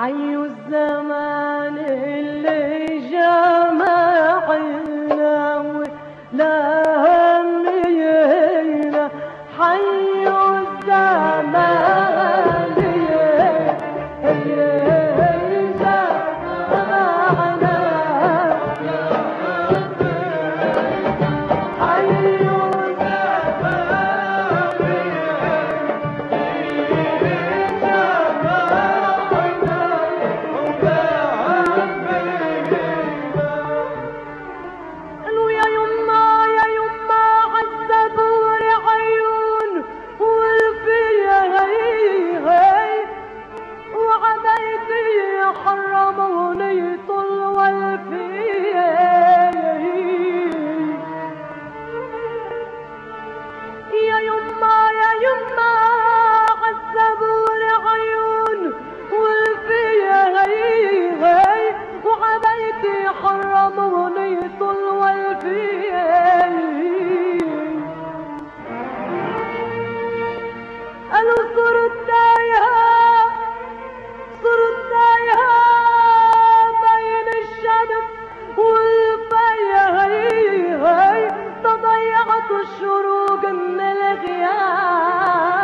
حي الزمان اللي جمعنا ولا هم حي الزمان الشروق من الغياب